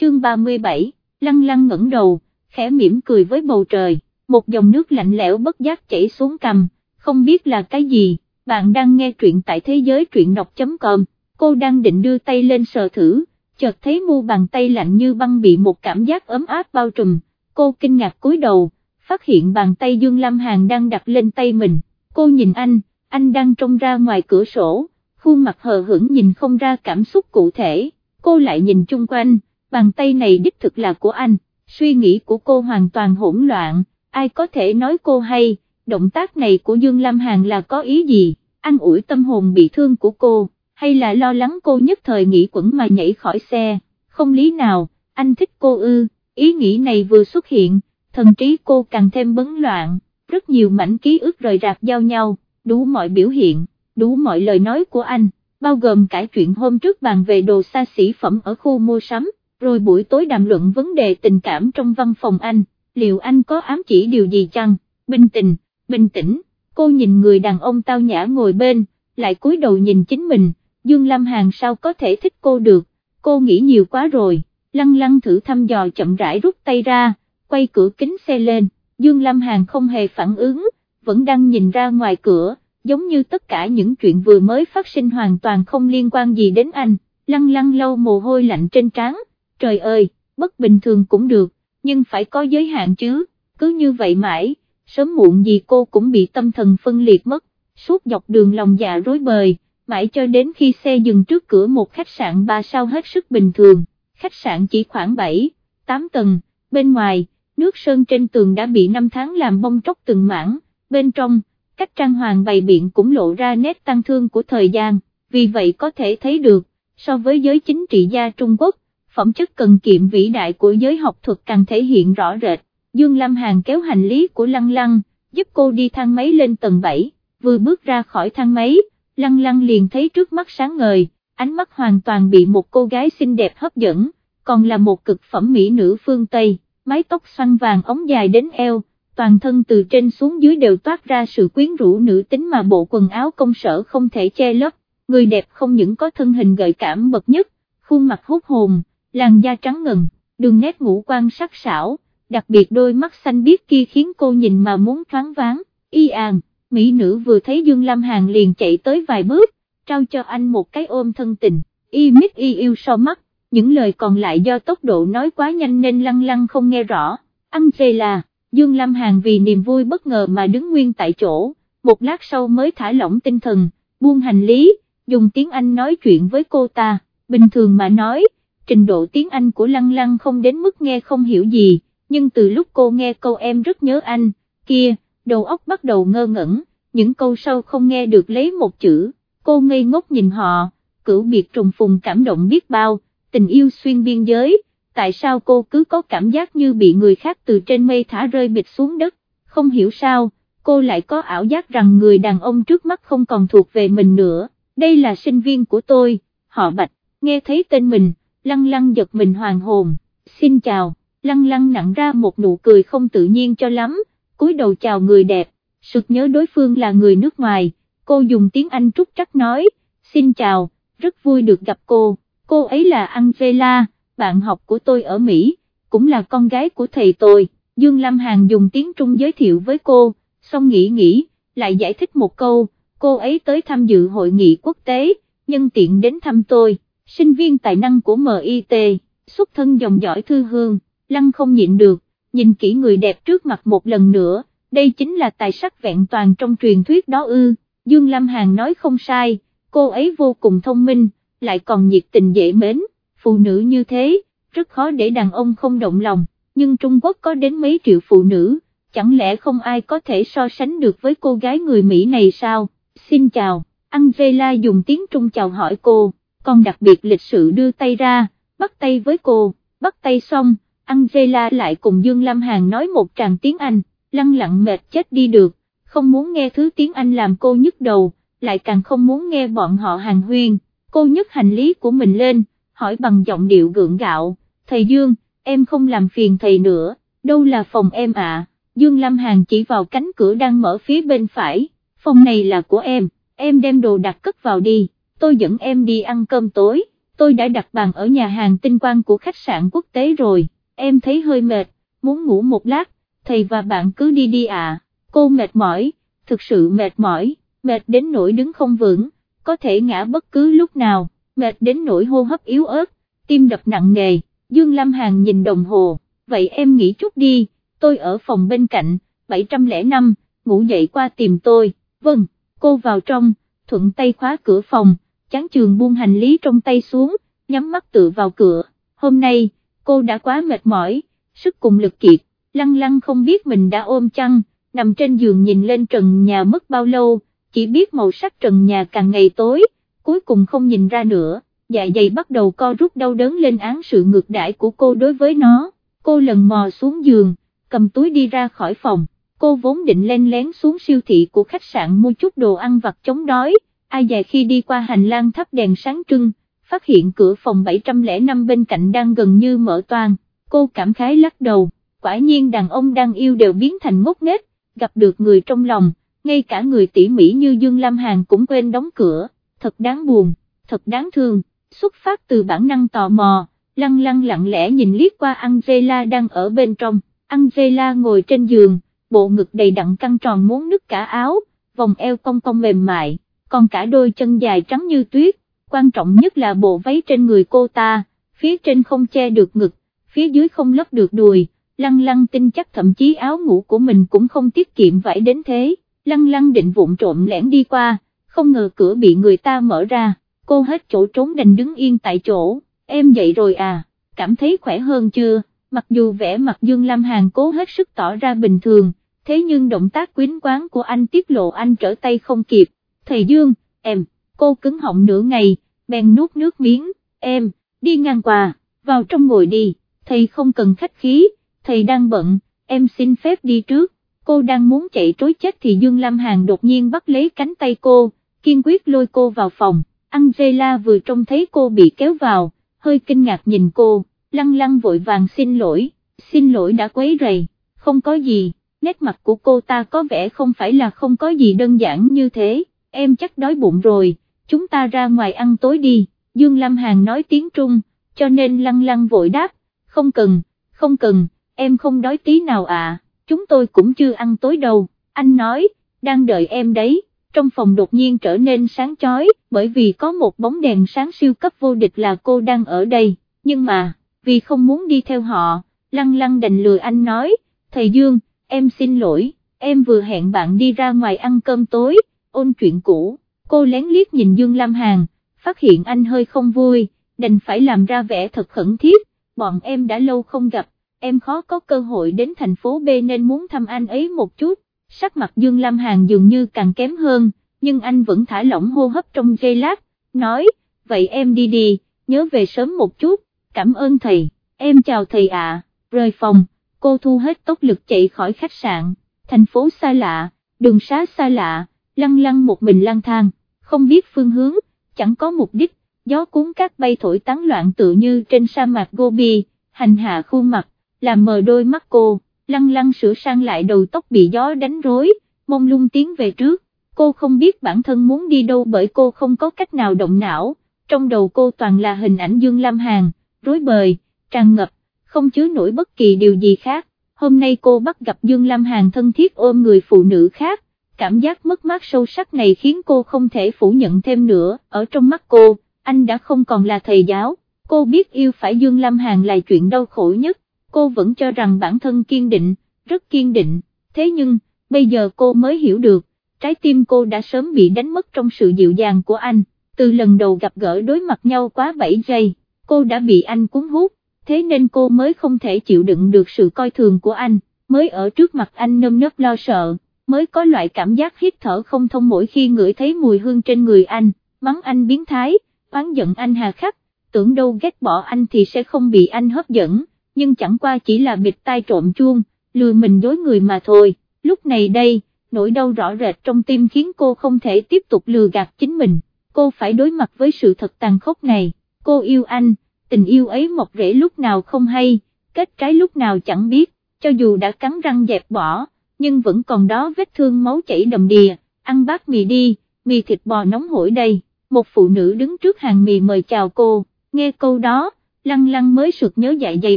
chương 37, lăng lăng ngẩng đầu, khẽ mỉm cười với bầu trời, một dòng nước lạnh lẽo bất giác chảy xuống cầm, không biết là cái gì, bạn đang nghe truyện tại thế giới truyện đọc.com, cô đang định đưa tay lên sờ thử, chợt thấy mu bàn tay lạnh như băng bị một cảm giác ấm áp bao trùm, cô kinh ngạc cúi đầu, phát hiện bàn tay Dương Lâm Hàn đang đặt lên tay mình, cô nhìn anh, anh đang trông ra ngoài cửa sổ, khuôn mặt hờ hững nhìn không ra cảm xúc cụ thể, cô lại nhìn chung quanh, bàn tay này đích thực là của anh, suy nghĩ của cô hoàn toàn hỗn loạn, ai có thể nói cô hay, động tác này của Dương Lam Hàn là có ý gì, anh ủi tâm hồn bị thương của cô, hay là lo lắng cô nhất thời nghĩ quẩn mà nhảy khỏi xe, không lý nào, anh thích cô ư, ý nghĩ này vừa xuất hiện, thần trí cô càng thêm bấn loạn, rất nhiều mảnh ký ức rời rạc giao nhau, đủ mọi biểu hiện, đủ mọi lời nói của anh, bao gồm cả chuyện hôm trước bàn về đồ xa xỉ phẩm ở khu mua sắm, rồi buổi tối đàm luận vấn đề tình cảm trong văn phòng anh, liệu anh có ám chỉ điều gì chăng, bình tĩnh, bình tĩnh, cô nhìn người đàn ông tao nhã ngồi bên, lại cúi đầu nhìn chính mình, Dương Lâm Hàn sao có thể thích cô được, cô nghĩ nhiều quá rồi, lăng lăng thử thăm dò chậm rãi rút tay ra, quay cửa kính xe lên, Dương Lâm Hàn không hề phản ứng, vẫn đang nhìn ra ngoài cửa, giống như tất cả những chuyện vừa mới phát sinh hoàn toàn không liên quan gì đến anh, lăng lăng lâu mồ hôi lạnh trên trán, trời ơi, bất bình thường cũng được, nhưng phải có giới hạn chứ, cứ như vậy mãi, sớm muộn gì cô cũng bị tâm thần phân liệt mất, suốt dọc đường lòng dạ rối bời, mãi cho đến khi xe dừng trước cửa một khách sạn 3 sao hết sức bình thường, khách sạn chỉ khoảng 7, 8 tầng, bên ngoài, nước sơn trên tường đã bị năm tháng làm bong tróc từng mảng, bên trong, cách trang hoàng bày biện cũng lộ ra nét tăng thương của thời gian, vì vậy có thể thấy được, so với giới chính trị gia Trung Quốc, phẩm chất cần kiệm vĩ đại của giới học thuật càng thể hiện rõ rệt, Dương Lâm Hàn kéo hành lý của Lăng Lăng, giúp cô đi thang máy lên tầng 7, vừa bước ra khỏi thang máy, Lăng Lăng liền thấy trước mắt sáng ngời, ánh mắt hoàn toàn bị một cô gái xinh đẹp hấp dẫn, còn là một cực phẩm mỹ nữ phương Tây, mái tóc xoăn vàng ống dài đến eo, toàn thân từ trên xuống dưới đều toát ra sự quyến rũ nữ tính mà bộ quần áo công sở không thể che lấp, người đẹp không những có thân hình gợi cảm bậc nhất, khuôn mặt hút hồn, làn da trắng ngần, đường nét ngũ quan sắc sảo, đặc biệt đôi mắt xanh biếc kia khiến cô nhìn mà muốn thoáng váng, y an, mỹ nữ vừa thấy Dương Lam Hàn liền chạy tới vài bước, trao cho anh một cái ôm thân tình, y mít y yêu so mắt, những lời còn lại do tốc độ nói quá nhanh nên lăng lăng không nghe rõ, ăn chê là, Dương Lam Hàn vì niềm vui bất ngờ mà đứng nguyên tại chỗ, một lát sau mới thả lỏng tinh thần, buông hành lý, dùng tiếng Anh nói chuyện với cô ta, bình thường mà nói, trình độ tiếng Anh của Lăng Lăng không đến mức nghe không hiểu gì, nhưng từ lúc cô nghe câu em rất nhớ anh, kia, đầu óc bắt đầu ngơ ngẩn, những câu sau không nghe được lấy một chữ, cô ngây ngốc nhìn họ, cửu biệt trùng phùng cảm động biết bao, tình yêu xuyên biên giới, tại sao cô cứ có cảm giác như bị người khác từ trên mây thả rơi bịch xuống đất, không hiểu sao, cô lại có ảo giác rằng người đàn ông trước mắt không còn thuộc về mình nữa, đây là sinh viên của tôi, họ bạch, nghe thấy tên mình, lăng lăng giật mình hoàng hồn, xin chào, lăng lăng nặng ra một nụ cười không tự nhiên cho lắm, cúi đầu chào người đẹp, sực nhớ đối phương là người nước ngoài, cô dùng tiếng Anh trúc trắc nói, xin chào, rất vui được gặp cô, cô ấy là Angela, bạn học của tôi ở Mỹ, cũng là con gái của thầy tôi, Dương Lâm Hàn dùng tiếng Trung giới thiệu với cô, xong nghĩ nghĩ, lại giải thích một câu, cô ấy tới tham dự hội nghị quốc tế, nhân tiện đến thăm tôi sinh viên tài năng của MIT, xuất thân dòng dõi thư hương, lăng không nhịn được, nhìn kỹ người đẹp trước mặt một lần nữa, đây chính là tài sắc vẹn toàn trong truyền thuyết đó ư, Dương Lâm Hàn nói không sai, cô ấy vô cùng thông minh, lại còn nhiệt tình dễ mến, phụ nữ như thế, rất khó để đàn ông không động lòng, nhưng Trung Quốc có đến mấy triệu phụ nữ, chẳng lẽ không ai có thể so sánh được với cô gái người Mỹ này sao, xin chào, Angela dùng tiếng Trung chào hỏi cô con đặc biệt lịch sự đưa tay ra, bắt tay với cô, bắt tay xong, Angela lại cùng Dương Lam Hàn nói một tràng tiếng Anh, lăng lặng mệt chết đi được, không muốn nghe thứ tiếng Anh làm cô nhức đầu, lại càng không muốn nghe bọn họ hàng huyên, cô nhấc hành lý của mình lên, hỏi bằng giọng điệu gượng gạo, thầy Dương, em không làm phiền thầy nữa, đâu là phòng em ạ, Dương Lam Hàn chỉ vào cánh cửa đang mở phía bên phải, phòng này là của em, em đem đồ đặt cất vào đi tôi dẫn em đi ăn cơm tối, tôi đã đặt bàn ở nhà hàng tinh quang của khách sạn quốc tế rồi, em thấy hơi mệt, muốn ngủ một lát, thầy và bạn cứ đi đi à, cô mệt mỏi, thực sự mệt mỏi, mệt đến nỗi đứng không vững, có thể ngã bất cứ lúc nào, mệt đến nỗi hô hấp yếu ớt, tim đập nặng nề, Dương Lam Hàn nhìn đồng hồ, vậy em nghỉ chút đi, tôi ở phòng bên cạnh, 705, ngủ dậy qua tìm tôi, vâng, cô vào trong, thuận tay khóa cửa phòng, chán trường buông hành lý trong tay xuống, nhắm mắt tự vào cửa, hôm nay, cô đã quá mệt mỏi, sức cùng lực kiệt, lăng lăng không biết mình đã ôm chăn, nằm trên giường nhìn lên trần nhà mất bao lâu, chỉ biết màu sắc trần nhà càng ngày tối, cuối cùng không nhìn ra nữa, dạ dày bắt đầu co rút đau đớn lên án sự ngược đãi của cô đối với nó, cô lần mò xuống giường, cầm túi đi ra khỏi phòng, cô vốn định len lén xuống siêu thị của khách sạn mua chút đồ ăn vặt chống đói, ai dè khi đi qua hành lang thắp đèn sáng trưng, phát hiện cửa phòng 705 bên cạnh đang gần như mở toang, cô cảm khái lắc đầu, quả nhiên đàn ông đang yêu đều biến thành ngốc nghếch, gặp được người trong lòng, ngay cả người tỉ mỉ như Dương Lam Hàn cũng quên đóng cửa, thật đáng buồn, thật đáng thương, xuất phát từ bản năng tò mò, lăng lăng lặng lẽ nhìn liếc qua Angela đang ở bên trong, Angela ngồi trên giường, bộ ngực đầy đặn căng tròn muốn nứt cả áo, vòng eo cong cong mềm mại, còn cả đôi chân dài trắng như tuyết, quan trọng nhất là bộ váy trên người cô ta, phía trên không che được ngực, phía dưới không lấp được đùi, lăng lăng tin chắc thậm chí áo ngủ của mình cũng không tiết kiệm vải đến thế, lăng lăng định vụn trộm lẻn đi qua, không ngờ cửa bị người ta mở ra, cô hết chỗ trốn đành đứng yên tại chỗ, em dậy rồi à, cảm thấy khỏe hơn chưa, mặc dù vẻ mặt Dương Lam Hàn cố hết sức tỏ ra bình thường, thế nhưng động tác quyến quán của anh tiết lộ anh trở tay không kịp, thầy Dương, em, cô cứng họng nửa ngày, bèn nuốt nước miếng, em, đi ngang qua, vào trong ngồi đi, thầy không cần khách khí, thầy đang bận, em xin phép đi trước, cô đang muốn chạy trối chết thì Dương Lam Hàn đột nhiên bắt lấy cánh tay cô, kiên quyết lôi cô vào phòng, Angela vừa trông thấy cô bị kéo vào, hơi kinh ngạc nhìn cô, lăng lăng vội vàng xin lỗi, xin lỗi đã quấy rầy, không có gì, nét mặt của cô ta có vẻ không phải là không có gì đơn giản như thế, em chắc đói bụng rồi, chúng ta ra ngoài ăn tối đi, Dương Lam Hàn nói tiếng Trung, cho nên lăng lăng vội đáp, không cần, không cần, em không đói tí nào à, chúng tôi cũng chưa ăn tối đâu, anh nói, đang đợi em đấy, trong phòng đột nhiên trở nên sáng chói, bởi vì có một bóng đèn sáng siêu cấp vô địch là cô đang ở đây, nhưng mà, vì không muốn đi theo họ, lăng lăng đành lừa anh nói, thầy Dương, em xin lỗi, em vừa hẹn bạn đi ra ngoài ăn cơm tối, ôn chuyện cũ, cô lén liếc nhìn Dương Lam Hàn, phát hiện anh hơi không vui, đành phải làm ra vẻ thật khẩn thiết, bọn em đã lâu không gặp, em khó có cơ hội đến thành phố B nên muốn thăm anh ấy một chút, sắc mặt Dương Lam Hàn dường như càng kém hơn, nhưng anh vẫn thả lỏng hô hấp trong giây lát, nói, vậy em đi đi, nhớ về sớm một chút, cảm ơn thầy, em chào thầy ạ, rời phòng, cô thu hết tốc lực chạy khỏi khách sạn, thành phố xa lạ, đường xá xa lạ, lăng lăng một mình lang thang, không biết phương hướng, chẳng có mục đích, gió cuốn cát bay thổi tán loạn tự như trên sa mạc Gobi, hành hạ khuôn mặt, làm mờ đôi mắt cô, lăng lăng sửa sang lại đầu tóc bị gió đánh rối, mông lung tiến về trước, cô không biết bản thân muốn đi đâu bởi cô không có cách nào động não, trong đầu cô toàn là hình ảnh Dương Lam Hàn, rối bời, tràn ngập, không chứa nổi bất kỳ điều gì khác, hôm nay cô bắt gặp Dương Lam Hàn thân thiết ôm người phụ nữ khác, cảm giác mất mát sâu sắc này khiến cô không thể phủ nhận thêm nữa, ở trong mắt cô, anh đã không còn là thầy giáo, cô biết yêu phải Dương Lam Hàn là chuyện đau khổ nhất, cô vẫn cho rằng bản thân kiên định, rất kiên định, thế nhưng, bây giờ cô mới hiểu được, trái tim cô đã sớm bị đánh mất trong sự dịu dàng của anh, từ lần đầu gặp gỡ đối mặt nhau quá 7 giây, cô đã bị anh cuốn hút, thế nên cô mới không thể chịu đựng được sự coi thường của anh, mới ở trước mặt anh nâm nấp lo sợ, mới có loại cảm giác hít thở không thông mỗi khi ngửi thấy mùi hương trên người anh, mắng anh biến thái, oán giận anh hà khắc, tưởng đâu ghét bỏ anh thì sẽ không bị anh hấp dẫn, nhưng chẳng qua chỉ là bịt tai trộm chuông, lừa mình dối người mà thôi, lúc này đây, nỗi đau rõ rệt trong tim khiến cô không thể tiếp tục lừa gạt chính mình, cô phải đối mặt với sự thật tàn khốc này, cô yêu anh, tình yêu ấy mọc rễ lúc nào không hay, kết trái lúc nào chẳng biết, cho dù đã cắn răng dẹp bỏ, nhưng vẫn còn đó vết thương máu chảy đầm đìa, ăn bát mì đi, mì thịt bò nóng hổi đây, một phụ nữ đứng trước hàng mì mời chào cô, nghe câu đó, lăng lăng mới sực nhớ dạ dày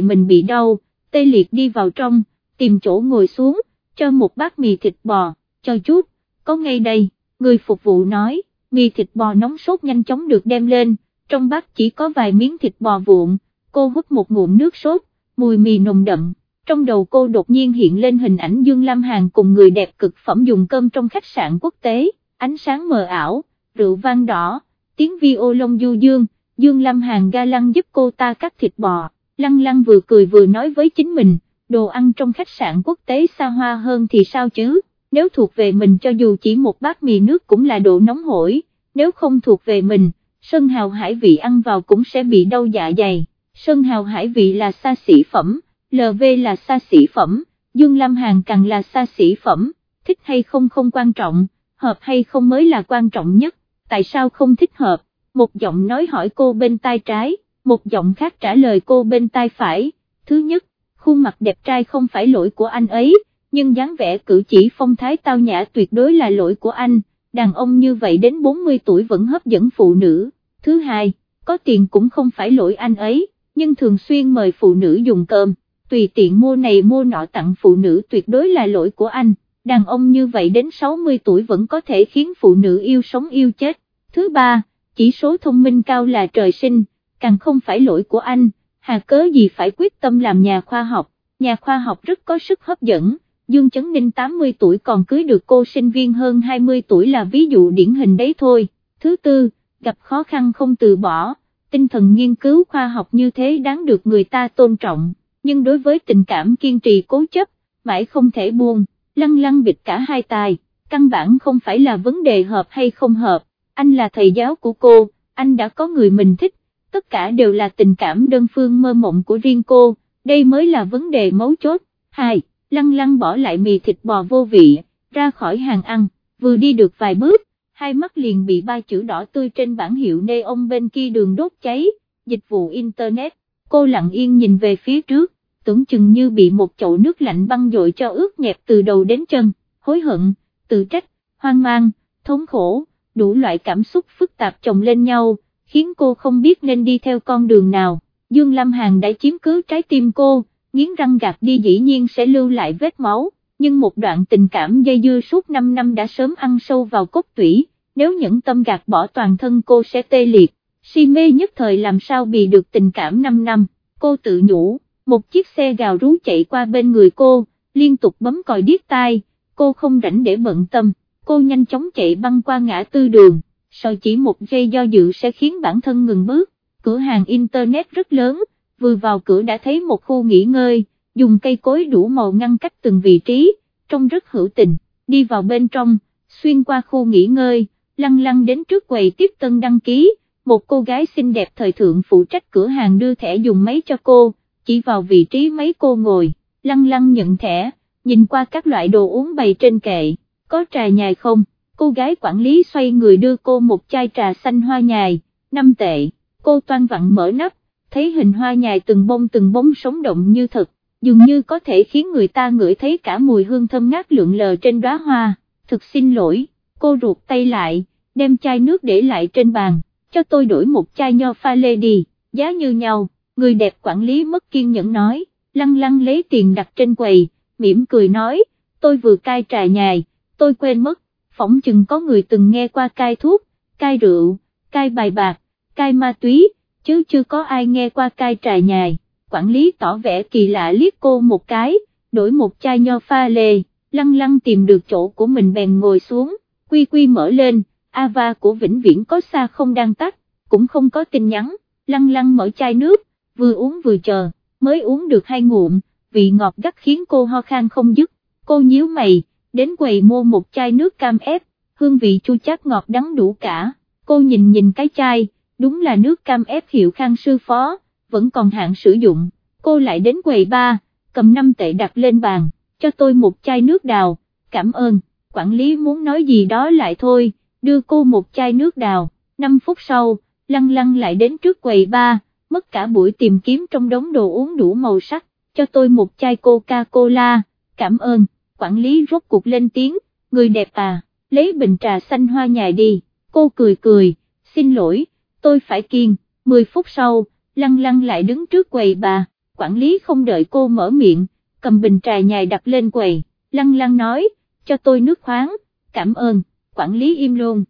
mình bị đau, tê liệt đi vào trong, tìm chỗ ngồi xuống, cho một bát mì thịt bò, cho chút, có ngay đây, người phục vụ nói, mì thịt bò nóng sốt nhanh chóng được đem lên, trong bát chỉ có vài miếng thịt bò vụn, cô hút một ngụm nước sốt, mùi mì nồng đậm, trong đầu cô đột nhiên hiện lên hình ảnh Dương Lam Hàn cùng người đẹp cực phẩm dùng cơm trong khách sạn quốc tế, ánh sáng mờ ảo, rượu vang đỏ, tiếng vi ô lông du dương, Dương Lam Hàn ga lăng giúp cô ta cắt thịt bò, lăng lăng vừa cười vừa nói với chính mình, đồ ăn trong khách sạn quốc tế xa hoa hơn thì sao chứ, nếu thuộc về mình cho dù chỉ một bát mì nước cũng là độ nóng hổi, nếu không thuộc về mình, sơn hào hải vị ăn vào cũng sẽ bị đau dạ dày, sơn hào hải vị là xa xỉ phẩm, LV là xa xỉ phẩm, Dương Lam Hàn càng là xa xỉ phẩm, thích hay không không quan trọng, hợp hay không mới là quan trọng nhất, tại sao không thích hợp, một giọng nói hỏi cô bên tai trái, một giọng khác trả lời cô bên tai phải, thứ nhất, khuôn mặt đẹp trai không phải lỗi của anh ấy, nhưng dáng vẻ cử chỉ phong thái tao nhã tuyệt đối là lỗi của anh, đàn ông như vậy đến 40 tuổi vẫn hấp dẫn phụ nữ, thứ hai, có tiền cũng không phải lỗi anh ấy, nhưng thường xuyên mời phụ nữ dùng cơm, tùy tiện mua này mua nọ tặng phụ nữ tuyệt đối là lỗi của anh, đàn ông như vậy đến 60 tuổi vẫn có thể khiến phụ nữ yêu sống yêu chết, thứ ba, chỉ số thông minh cao là trời sinh, càng không phải lỗi của anh, hà cớ gì phải quyết tâm làm nhà khoa học, nhà khoa học rất có sức hấp dẫn, Dương Chấn Ninh 80 tuổi còn cưới được cô sinh viên hơn 20 tuổi là ví dụ điển hình đấy thôi. Thứ tư, gặp khó khăn không từ bỏ, tinh thần nghiên cứu khoa học như thế đáng được người ta tôn trọng, nhưng đối với tình cảm kiên trì cố chấp, mãi không thể buông, lăng lăng bịt cả hai tài, căn bản không phải là vấn đề hợp hay không hợp, anh là thầy giáo của cô, anh đã có người mình thích, tất cả đều là tình cảm đơn phương mơ mộng của riêng cô, đây mới là vấn đề mấu chốt. 2. Lăng lăng bỏ lại mì thịt bò vô vị, ra khỏi hàng ăn, vừa đi được vài bước, hai mắt liền bị ba chữ đỏ tươi trên bảng hiệu neon bên kia đường đốt cháy, dịch vụ Internet, cô lặng yên nhìn về phía trước, tưởng chừng như bị một chậu nước lạnh băng dội cho ướt nhẹp từ đầu đến chân, hối hận, tự trách, hoang mang, thống khổ, đủ loại cảm xúc phức tạp chồng lên nhau, khiến cô không biết nên đi theo con đường nào, Dương Lâm Hàn đã chiếm cứ trái tim cô, nghiến răng gạt đi dĩ nhiên sẽ lưu lại vết máu, nhưng một đoạn tình cảm dây dưa suốt 5 năm đã sớm ăn sâu vào cốt tủy, nếu những tâm gạt bỏ toàn thân cô sẽ tê liệt, si mê nhất thời làm sao bị được tình cảm 5 năm, cô tự nhủ, một chiếc xe gào rú chạy qua bên người cô, liên tục bấm còi điếc tai, cô không rảnh để bận tâm, cô nhanh chóng chạy băng qua ngã tư đường, sợ chỉ một giây do dự sẽ khiến bản thân ngừng bước, cửa hàng internet rất lớn, vừa vào cửa đã thấy một khu nghỉ ngơi, dùng cây cối đủ màu ngăn cách từng vị trí, trông rất hữu tình, đi vào bên trong, xuyên qua khu nghỉ ngơi, lăng lăng đến trước quầy tiếp tân đăng ký, một cô gái xinh đẹp thời thượng phụ trách cửa hàng đưa thẻ dùng máy cho cô, chỉ vào vị trí mấy cô ngồi, lăng lăng nhận thẻ, nhìn qua các loại đồ uống bày trên kệ, có trà nhài không, cô gái quản lý xoay người đưa cô một chai trà xanh hoa nhài, năm tệ, cô toan vặn mở nắp, thấy hình hoa nhài từng bông từng bông sống động như thật, dường như có thể khiến người ta ngửi thấy cả mùi hương thơm ngát lượn lờ trên đóa hoa, thực xin lỗi, cô ruột tay lại, đem chai nước để lại trên bàn, cho tôi đổi một chai nho pha lê đi, giá như nhau, người đẹp quản lý mất kiên nhẫn nói, lăng lăng lấy tiền đặt trên quầy, mỉm cười nói, tôi vừa cai trà nhài, tôi quên mất, phỏng chừng có người từng nghe qua cai thuốc, cai rượu, cai bài bạc, cai ma túy, chứ chưa có ai nghe qua cai trà nhài, quản lý tỏ vẻ kỳ lạ liếc cô một cái, đổi một chai nho pha lê, lăng lăng tìm được chỗ của mình bèn ngồi xuống, quy quy mở lên, Ava của vĩnh viễn có xa không đang tắt, cũng không có tin nhắn, lăng lăng mở chai nước, vừa uống vừa chờ, mới uống được hai ngụm, vị ngọt gắt khiến cô ho khan không dứt, cô nhíu mày, đến quầy mua một chai nước cam ép, hương vị chua chát ngọt đắng đủ cả, cô nhìn nhìn cái chai, đúng là nước cam ép hiệu khang sư phó, vẫn còn hạn sử dụng, cô lại đến quầy ba, cầm 5 tệ đặt lên bàn, cho tôi một chai nước đào, cảm ơn, quản lý muốn nói gì đó lại thôi, đưa cô một chai nước đào, 5 phút sau, lăng lăng lại đến trước quầy ba, mất cả buổi tìm kiếm trong đống đồ uống đủ màu sắc, cho tôi một chai Coca-Cola, cảm ơn, quản lý rốt cuộc lên tiếng, người đẹp à, lấy bình trà xanh hoa nhài đi, cô cười cười, xin lỗi tôi phải kiên, 10 phút sau, lăng lăng lại đứng trước quầy bà, quản lý không đợi cô mở miệng, cầm bình trà nhài đặt lên quầy, lăng lăng nói, cho tôi nước khoáng, cảm ơn, quản lý im luôn,